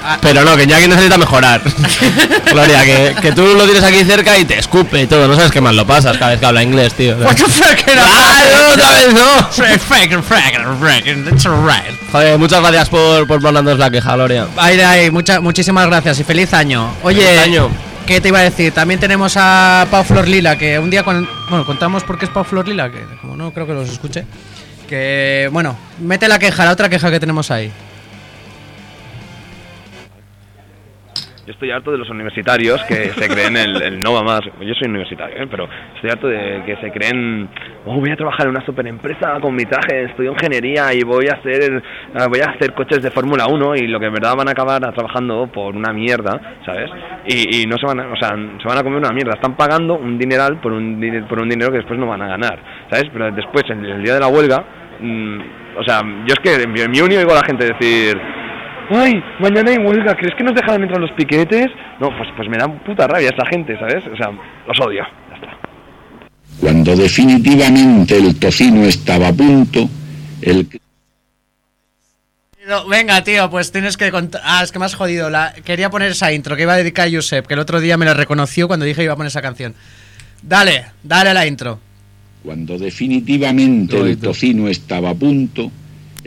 Ah. Pero no, que Iñaki necesita mejorar. Gloria, que, que tú lo tienes aquí cerca y te escupe y todo. No sabes qué mal lo pasas cada vez que habla inglés, tío. What the fuck? ¡Ah, no, vez no! That's right. Joder, muchas gracias por, por mandarnos la queja, Gloria. Ahí, ahí, mucha- muchísimas gracias y feliz año. Oye, Feliz año. ¿Qué te iba a decir? También tenemos a Pau Flor Lila, que un día, con, bueno, contamos por qué es Pau Flor Lila, que como no creo que los escuche. Que, bueno, mete la queja, la otra queja que tenemos ahí. Estoy harto de los universitarios que se creen el, el no va más. Yo soy universitario, ¿eh? pero estoy harto de que se creen, oh, voy a trabajar en una super empresa con mi traje, estudio ingeniería y voy a hacer ah, voy a hacer coches de Fórmula 1 y lo que en verdad van a acabar trabajando por una mierda, ¿sabes? Y, no se van a, o sea, se van a comer una mierda. Están pagando un dineral por un, por un dinero que después no van a ganar, ¿sabes? Pero después, el día de la huelga, mm, o sea, yo es que en mi, en mi uni oigo a la gente decir... ¡Ay! Mañana hay huelga, ¿crees que nos dejarán entrar los piquetes? No, pues, pues me da puta rabia esa gente, ¿sabes? O sea, los odio. Ya está. Cuando definitivamente el tocino estaba a punto, el No, Venga, tío, pues tienes que contar. Ah, es que me has jodido. La... Quería poner esa intro que iba a dedicar a Josep, que el otro día me la reconoció cuando dije que iba a poner esa canción. Dale, dale la intro. Cuando definitivamente el tocino estaba a punto,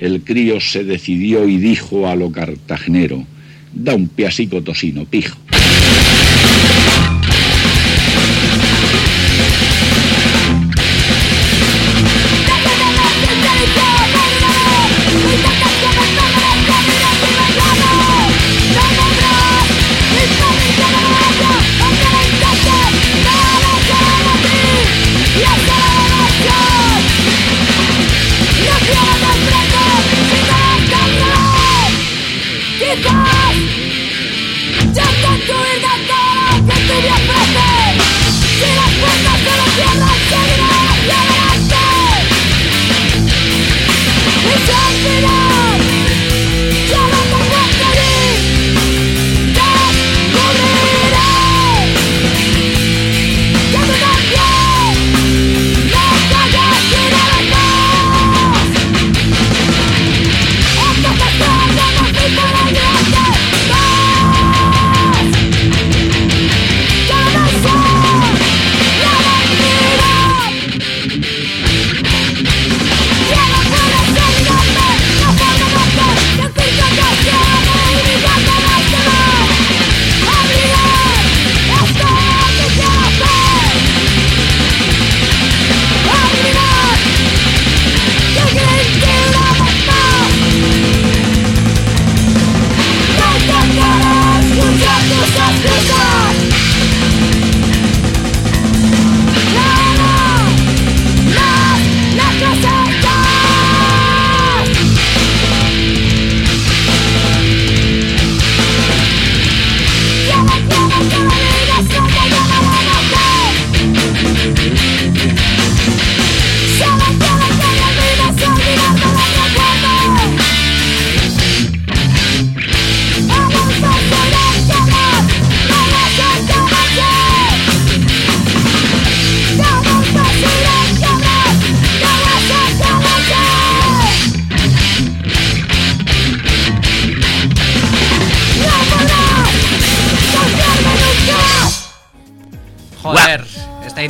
el crío se decidió y dijo a lo cartagenero, da un piasico tocino, pijo.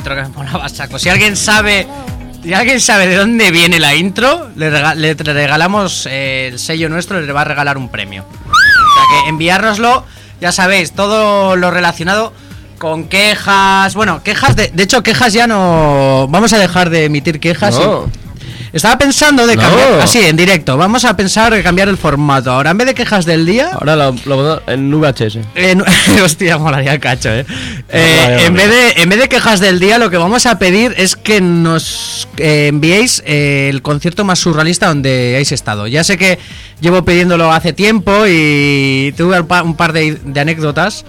Que me. Si alguien sabe Si alguien sabe de dónde viene la intro, le, rega- le regalamos eh, el sello nuestro le va a regalar un premio. O sea que enviárnoslo, ya sabéis, todo lo relacionado con quejas. Bueno, quejas de. De hecho, quejas ya no. Vamos a dejar de emitir quejas. Estaba pensando de No. cambiar. Así, en directo. Vamos a pensar de cambiar el formato. Ahora, en vez de quejas del día. Ahora lo, lo en VHS. En- hostia, molaría cacho, eh. Eh, Molaría, en, vez de, en vez de quejas del día, lo que vamos a pedir es que nos eh, enviéis eh, el concierto más surrealista donde hayáis estado. Ya sé que llevo pidiéndolo hace tiempo y tuve un pa- un par de, de anécdotas.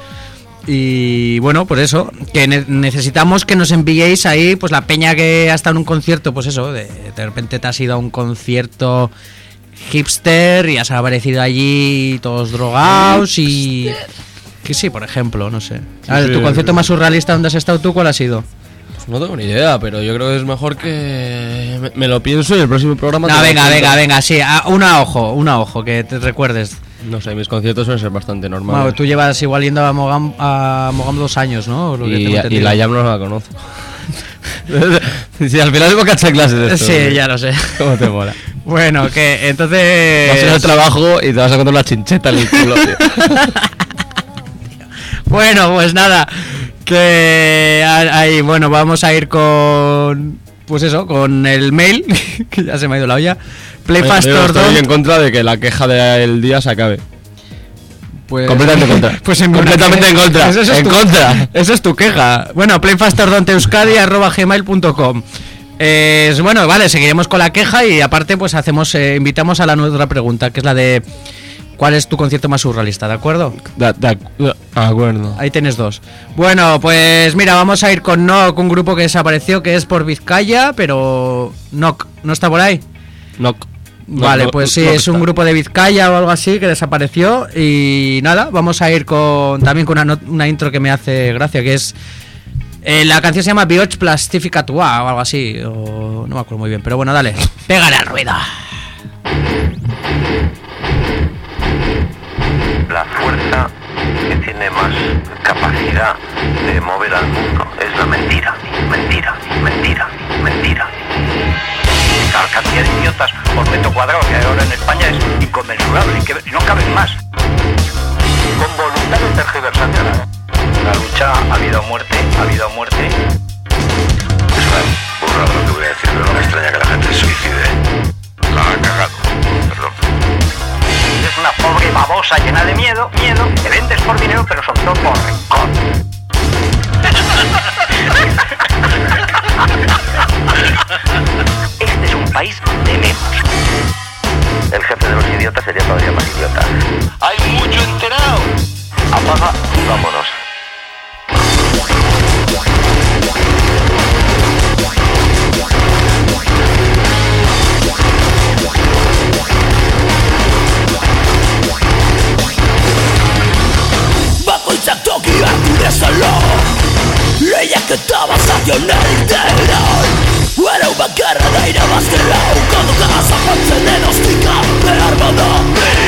Y bueno, pues eso, que ne- necesitamos que nos enviéis ahí, pues la peña que ha estado en un concierto, pues eso, de, de repente te has ido a un concierto hipster y has aparecido allí todos drogados y... Que sí, por ejemplo, no sé. A ver, ¿tu concierto más surrealista donde has estado tú cuál ha sido? Pues no tengo ni idea, pero yo creo que es mejor que me, me lo pienso y el próximo programa. No, venga, venga, venga, sí, a- una ojo, una ojo, que te recuerdes. No sé, mis conciertos suelen ser bastante Bueno, normales. tú llevas igual yendo a Mogam, a Mogam dos años, ¿no? Lo que y, tengo y la Jam no la conozco. si al final hemos cachado clases de esto. Sí, ya lo sé. ¿Cómo te mola? Bueno, que entonces... Vas a ir al trabajo y te vas a encontrar una chincheta en el culo, tío. Bueno, pues nada, que ahí, bueno, vamos a ir con, pues eso, con el mail, que ya se me ha ido la olla, Playfastor estoy en contra de que la queja del día se acabe. Pues, Completamente en contra. Pues en Completamente en contra. Eso es en tu- contra. Eso es tu queja. Bueno, playfastordonteeuskadi.gmail.com eh, bueno, vale, seguiremos con la queja y aparte pues hacemos, eh, invitamos a la nueva pregunta, que es la de ¿cuál es tu concierto más surrealista? ¿De acuerdo? De, de- de acuerdo. Ahí tienes dos. Bueno, pues mira, vamos a ir con Nock, un grupo que desapareció, que es por Vizcaya, pero Nock, ¿no está por ahí? No. Vale, pues sí, es un grupo de Vizcaya o algo así que desapareció y nada, vamos a ir con también con una, una intro que me hace gracia, que es eh, la canción se llama Bioch Plastifica Tua o algo así, o no me acuerdo muy bien, pero bueno, dale, pégale al ruido. La fuerza que tiene más capacidad de mover al mundo es la mentira, mentira, mentira, mentira. La cantidad de idiotas por metro cuadrado que hay ahora en España es inconmensurable, que no caben más. Con voluntad de tergiversación. La lucha ha habido muerte, ha habido muerte. Es una burrada lo que voy a decir, pero no me extraña que la gente se suicide. La ha cagado, perdón. Es una pobre babosa llena de miedo, miedo, que vendes por dinero, pero sobre todo por rencor. Este es un país de memos. El jefe de los idiotas sería todavía más idiota. ¡Hay mucho enterado! Apaga y vámonos. Bakoitzak tokia gure zalo Leiak eta bazakio nahi dena Uero bakarra da irabazte lau Kondoka azapatzen den ostika Behar bada Behar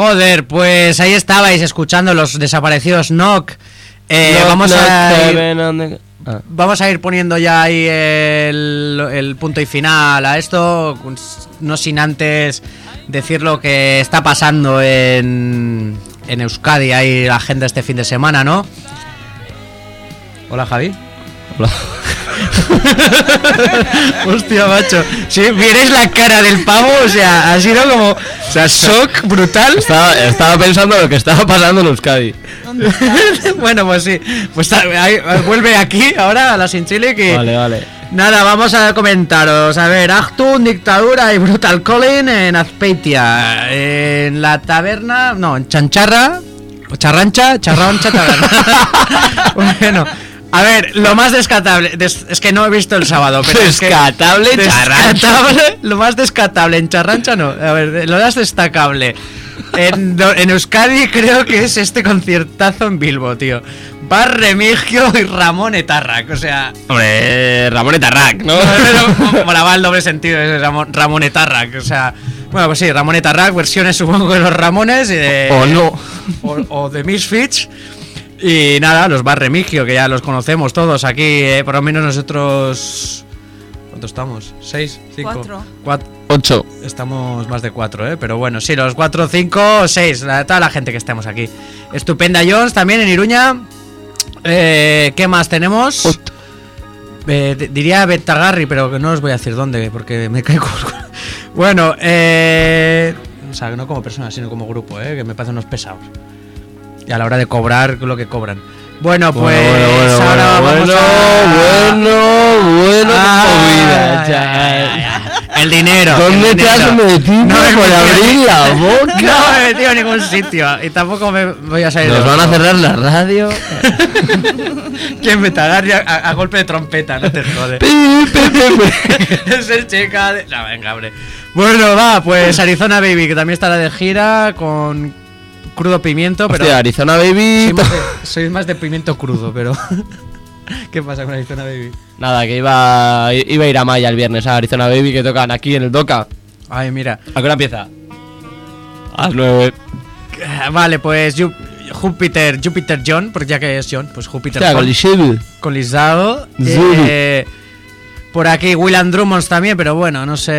Joder, pues ahí estabais escuchando los desaparecidos Knock. Eh, Knock, vamos, knock, a ir, Ah. vamos a ir poniendo ya ahí el, el punto y final a esto, no sin antes decir lo que está pasando en, en Euskadi, ahí la agenda este fin de semana, ¿no? Hola Javi. Hostia, macho. Si vierais la cara del pavo, o sea, ha sido como. O sea, shock brutal. Estaba, estaba pensando lo que estaba pasando en Euskadi. bueno, pues sí. Pues ahí, vuelve aquí ahora a la Sinchile que. Vale, vale. Nada, vamos a comentaros. A ver, Actun, Dictadura y Brutal Calling en Azpeitia. En la taberna. No, en Chancharra. O Charrancha, Charrancha, Taberna. bueno. A ver, lo más descatable, des- es que no he visto el sábado, pero es que- Descatable, lo más descatable en Charrancha no, a ver, lo más destacable en, en Euskadi creo que es este conciertazo en Bilbo, tío. Bar Remigio y Ramón Etarrac, o sea, Hombre, Ramón Etarrac, ¿no? molaba el doble sentido ese Ramón, Ramón Etarrac, o sea, bueno, pues sí, Ramón Etarrac, versiones supongo de los Ramones y de, O no. o, o de Misfits. Y nada, los Bar Remigio, que ya los conocemos todos aquí, eh, por lo menos nosotros... ¿Cuántos estamos? ¿Seis? ¿Cinco? Cuatro. Cuat- Ocho. Estamos más de cuatro, ¿eh? Pero bueno, sí, los cuatro, cinco, seis, la- toda la gente que estemos aquí. Estupenda Jones también en Iruña. Eh, ¿Qué más tenemos? Eh, diría Betagarri, pero que no os voy a decir dónde, porque me caigo. bueno, eh, o sea, no como persona, sino como grupo, ¿eh? Que me parecen unos pesados. Y a la hora de cobrar lo que cobran. Bueno, pues Bueno, bueno, bueno, ahora bueno, vamos a... bueno, bueno, Ah, ya. El dinero. ¿Dónde el te has metido me he por abrir ni- la boca? No me he metido a ningún sitio. Y tampoco me voy a salir Nos de van a cerrar la radio. ¿Quién me a, a, a golpe de trompeta? No te jode. es el chica de... No, venga, hombre. Bueno, va, pues Arizona Baby, que también estará de gira con crudo pimiento, pero... Hostia, Arizona Baby. Soy más, de, soy más de pimiento crudo, pero... ¿Qué pasa con Arizona Baby? Nada, que iba, iba a ir a Maya el viernes a Arizona Baby que tocan aquí en el Doca. Ay, mira. ¿A qué hora empieza? A las nueve. Ah, Vale, pues Júpiter, Júpiter John, porque ya que es John, pues Júpiter Hostia, John. con. Con. Eh, por aquí William Drummonds también, pero bueno, no sé,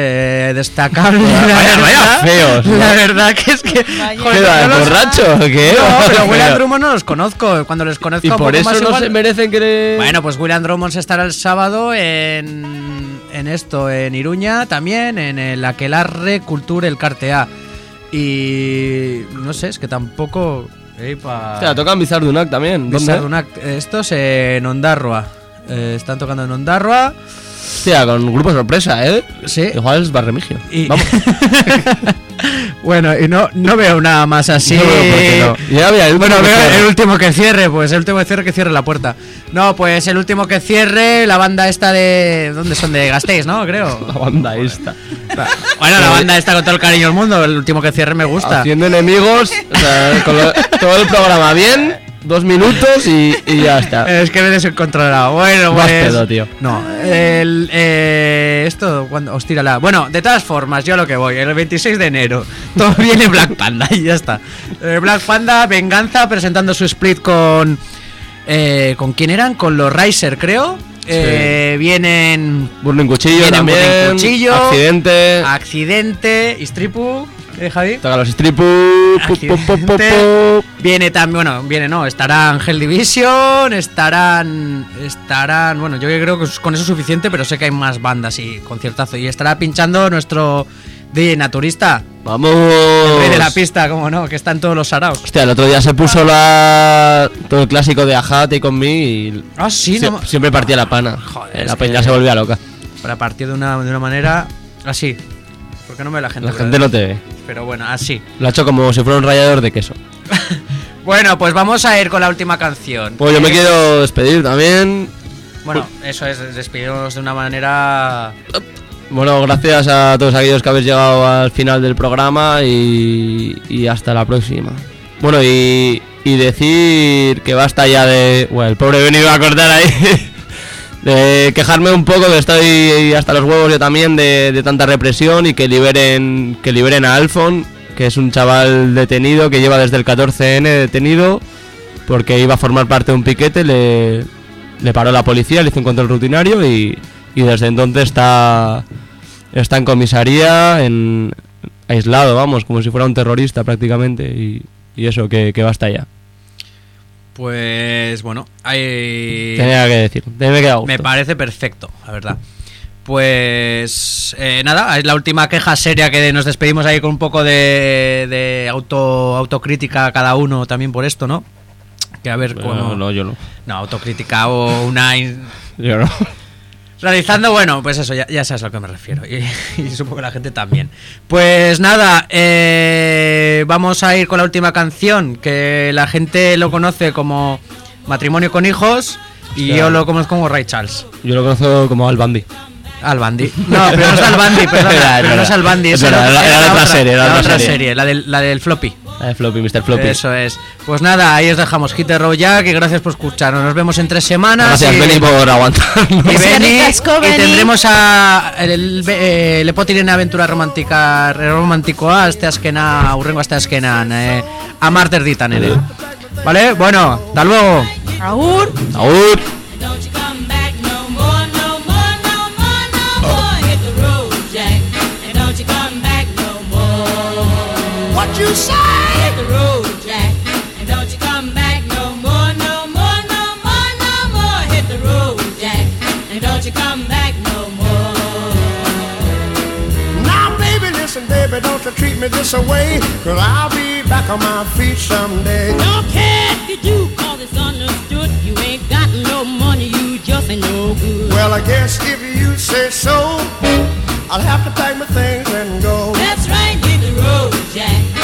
eh, destacable. Vaya- la vaya verdad. feos, ¿no? La verdad que es que. ¿Qué va, no los- borracho o qué? No, pero William Pero- Drummond no los conozco. Cuando les conozco Y un por poco eso más no igual- se merecen que le... Bueno, pues William Drummond estará el sábado en, en esto, en Iruña, también, en el Aquelarre Cultura El Cartea. Y no sé, es que tampoco. eh, pa- Hostia, tocan Bizardunac también. ¿Dónde? Bizardunac, Estos en Ondarroa. Eh, están tocando en Ondarroa. Hostia, con grupo sorpresa, ¿eh? Sí. Igual es Barremigio. Y- Vamos. Bueno, y no, no veo nada más así. No veo no. Ya había el último bueno, veo cierre. el último que cierre, pues el último que cierre que cierre la puerta. No, pues el último que cierre, la banda esta de. ¿Dónde son? De Gasteiz, ¿no? Creo. La banda esta. Bueno, la banda esta con todo el cariño del mundo, el último que cierre me gusta. Haciendo enemigos, o sea, con lo- todo el programa bien, dos minutos y, y ya está. Es que me he descontrolado. Bueno, pues. pedo, tío. No, el, eh, esto, cuando os tírala. Bueno, de todas formas, yo a lo que voy, el 26 de enero, todo viene Black Panda y ya está. Eh, Black Panda, Venganza, presentando su split con. Eh, ¿Con quién eran? Con los Riser, creo. Eh, vienen. Burning Cuchillo vienen también. Burning Cuchillo, Accidente. Accidente, Istripu. ¿Eh, Javi? Toca los stripu. pu, pu, pu, pu, Accidente. pu. Viene también, bueno, viene no, estarán Hell Division, estarán, estarán, bueno, yo creo que con eso es suficiente, pero sé que hay más bandas y conciertazo. Y estará pinchando nuestro DJ naturista, Vamos. el rey de la pista, como no, que están todos los saraos. Hostia, el otro día se puso la todo el clásico de Aja, Take On Me y Ah, sí, sie- no- siempre partía la pana. Joder, la peña se volvía loca. Para partir de una, de una manera así. Porque no me ve la gente. La gente no te ve. Pero bueno, así. Lo ha hecho como si fuera un rallador de queso. Bueno, pues vamos a ir con la última canción. Pues yo me Eh, quiero despedir también. Bueno, eso es, despidirnos de una manera... Bueno, gracias a todos aquellos que habéis llegado al final del programa y, y hasta la próxima. Bueno, y, y decir que basta ya de... Bueno, el pobre Benny iba a cortar ahí. De quejarme un poco, que estoy hasta los huevos yo también de, tanta represión y que liberen que liberen a Alfon. que es un chaval detenido que lleva desde el 14N detenido porque iba a formar parte de un piquete, le, paró la policía, le hizo un control rutinario y, y desde entonces está, está en comisaría, en, aislado, vamos, como si fuera un terrorista prácticamente y, eso, que, que basta ya. Pues bueno, hay... Tenía que decir, he quedado Me parece perfecto, la verdad. Pues eh, nada, es la última queja seria que nos despedimos ahí con un poco de, de auto, autocrítica cada uno también por esto, ¿no? Que a ver No, cómo... no, yo no. No, autocrítica o una... Yo no. Realizando, bueno, pues eso, ya, ya sabes a lo que me refiero. Y, y supongo que la gente también. Pues nada, eh, vamos a ir con la última canción, que la gente lo conoce como Matrimonio con Hijos y yo lo conozco como Ray Charles. Yo lo conozco como Al Bandi. Al Bandi. No, pero no es Al Bandi, perdona, Era, pero no es Al Bandi, Es esa verdad, era- era otra serie, la otra serie. serie, la del, la del floppy. La de Floppy, Mr. Floppy. Eso es. Pues nada, ahí os dejamos Hit the Road Jack y gracias por escucharnos. Nos vemos en tres semanas. Gracias, y- Benny, por aguantarnos. Y, Benny, y tendremos a el, eh, lepotiren aventura romántica romantikoa este askena urrengo este askenan eh, amarter ditan ere. Vale? Bueno, hasta luego. Agur. Agur. I'll be back on my feet someday. Don't care if you do call understood. You ain't got no money, you just ain't no good. Well I guess if you say so I'll have to pack my things and go. That's right, hit the road, Jack.